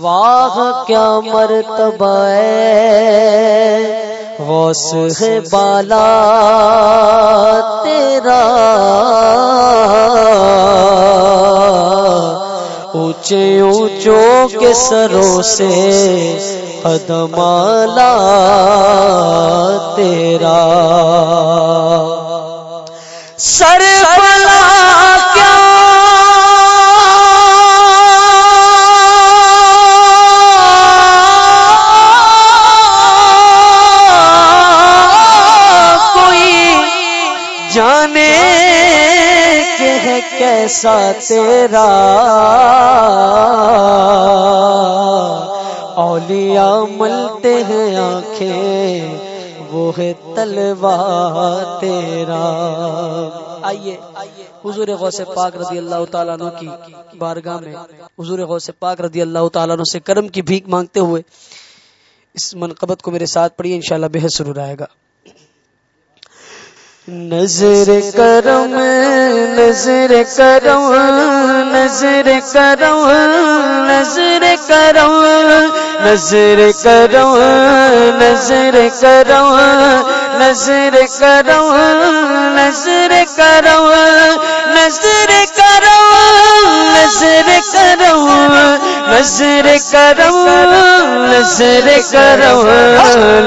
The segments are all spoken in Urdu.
واہ کیا مرتبہ غوث ہے بالا تیرا۔ اونچے اونچوں کے سروں سے قدمالا تیرا۔ سر کیسا تیرا اولیاء ملتے ہیں آنکھیں، وہ ہے تلوا تیرا۔ آئیے، حضور غوث پاک رضی اللہ تعالیٰ عنہ کی بارگاہ میں، حضور غوث پاک رضی اللہ تعالیٰ عنہ سے کرم کی بھیک مانگتے ہوئے اس منقبت کو میرے ساتھ پڑھیے، انشاءاللہ بہت ضرور آئے گا۔ نظر کرم نظر کرم نظر کرم نظر کرم نظر کرم نظر کرم نظر کرم نظر کرم نظر کرم نظر کرم نظر کرم نظر کرم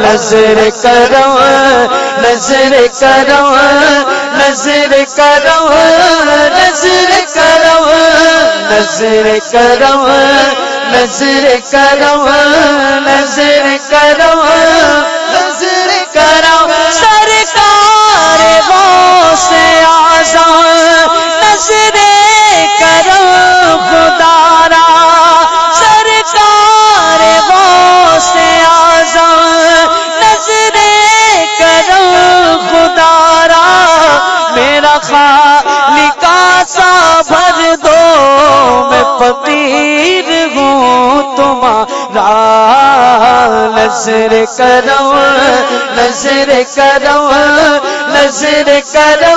نظر کرم نظر کرو نظر کرو نظر کرو نظر کرو نظر کرو نظر کرو نظر کرو نظر کرو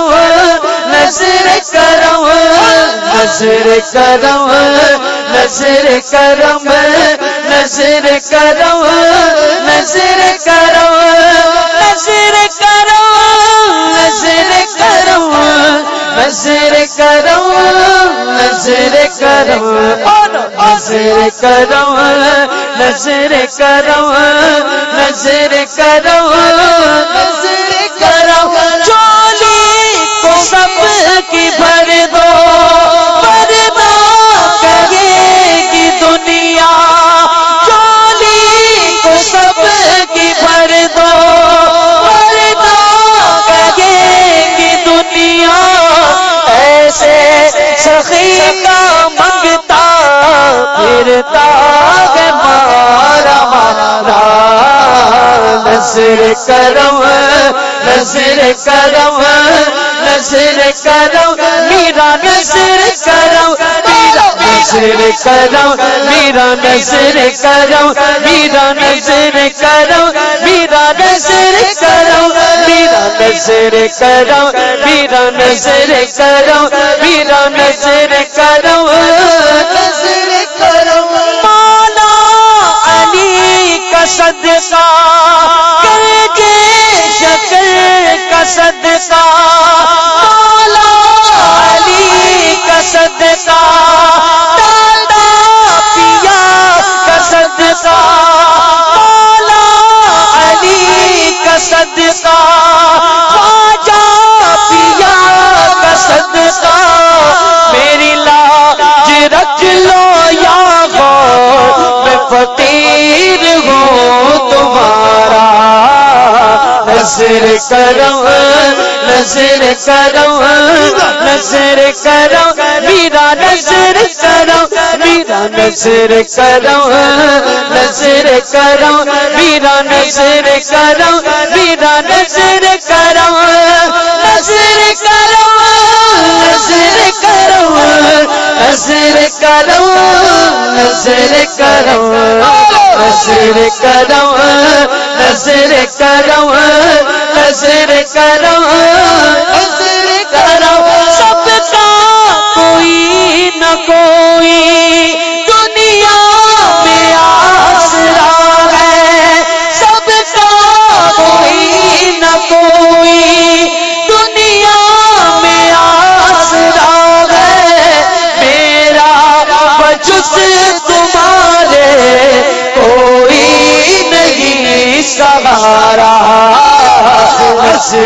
نظر کرو نظر کرو نظر کرم نظر کرو نظر کرو نظر کرو نظر کرو نظر کرو نظر کرو نظر کرو نظر کرو نظر کرو نظر کرو چولی کو سب کی بھر دو پردہ کہے گی دنیا چولی کو سب کی بھر دو پردہ کہے گی دنیا، ایسے سخی کا منگتا، پھرتا کرم نظر کرم نظر کرم میرا نظر کرم میرا نظر کرم میرا نظر کرم میرا نظر کرم میرا نظر کرم میرا نظر کرم میرا نظر کرم میرا نظر کرم نظر کرم مولا علی کا صدقہ صدقہ۔ علی کا صدقہ۔ دادا پیا کا صدقہ۔ علی کا صدقہ۔ خواجہ پیا کا صدقہ۔ میری لاج رکھ لو یا غور۔ میں نظر کرو نظر کرو نظر کرو میرا نظر کرو میرا نظر کرو نظر کرو میرا نظر کرو میرا نظر کرو نظر کرو نظر کرو نظر کرو نظر کرو نظر کرو نظر کرو نظر کرو نظر کرو سب کا کوئی نہ کوئی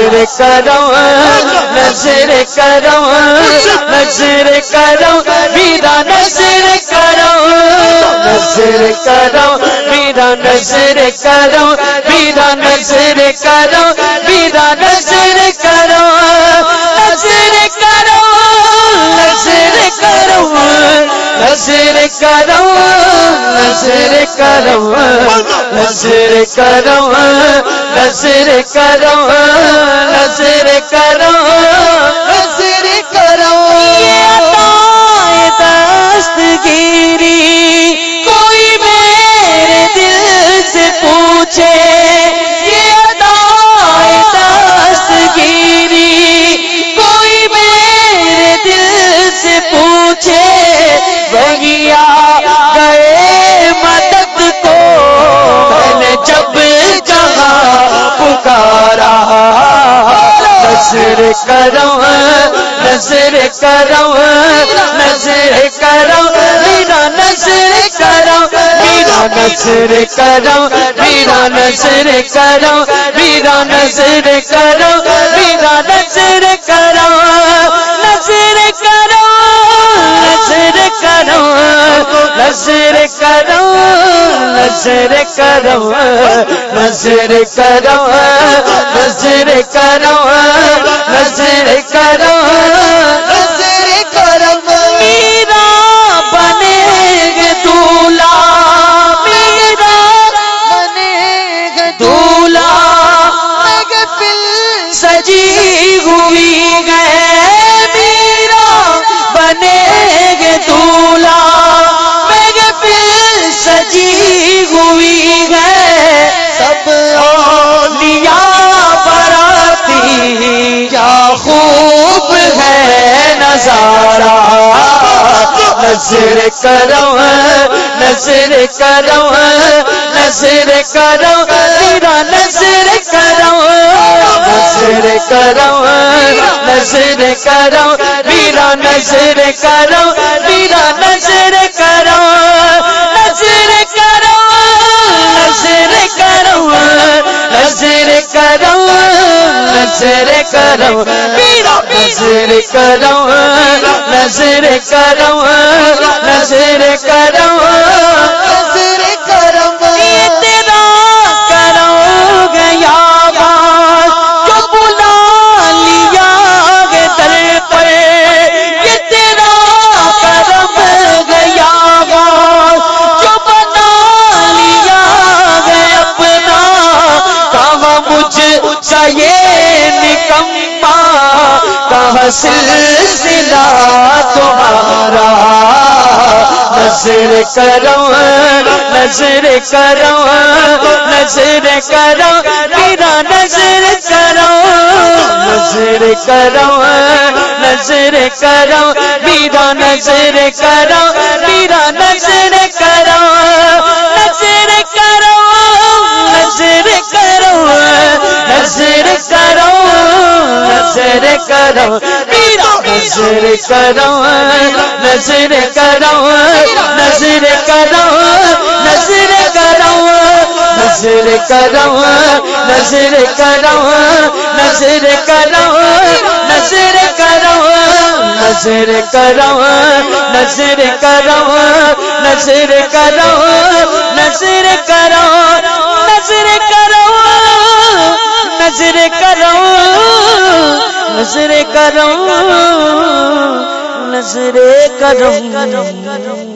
نظر کرم نظر کرو نظر کرو میرا نظر کرم نظر کرم میرا نظر کرم میرا نظر کرم میرا نظر کرم نظر کرم نظر کرم نظر کرم نظر کرم نظر کرم نظر کرم نظر کرم میرا نظر کرو میرا نظر کرو میرا نظر کرو میرا نظر کرو نظر کرو نظر کرو نظر کرو نظر کرو نظر کرو نظر کرو نظر کرو ہوئی گئے میرا، بنے گے دولا محفل سجی ہوئی گئے۔ سب اولیاء براتی، کیا خوب ہے نظارہ۔ نظر کرو نظر کرو نظر کرو میرا نظر کرو نظر کرو نظر کرو میرا نظر کرو میرا نظر کرو نظر کرو نظر کرو نظر کرو نظر کرو میرا نظر کرو نظر کرو نظر کرو کرو سلسلہ تمہارا۔ نظر کرو نظر کرو نظر کرو، میرا نظر کرو۔ نظر کرو نظر کرو، میرا نظر کرو، میرا نظر کرو۔ نظر کرو نظر کرو، نظر نظر کرو میرا نظر کرو نظر کرو نظر کرو نظر کرو نظر کرو نظر کرو نظر کرو نظر کرو نظر کرو نظر کرو نظر کرو نظر کرو نظر نظر کرم نظر کرم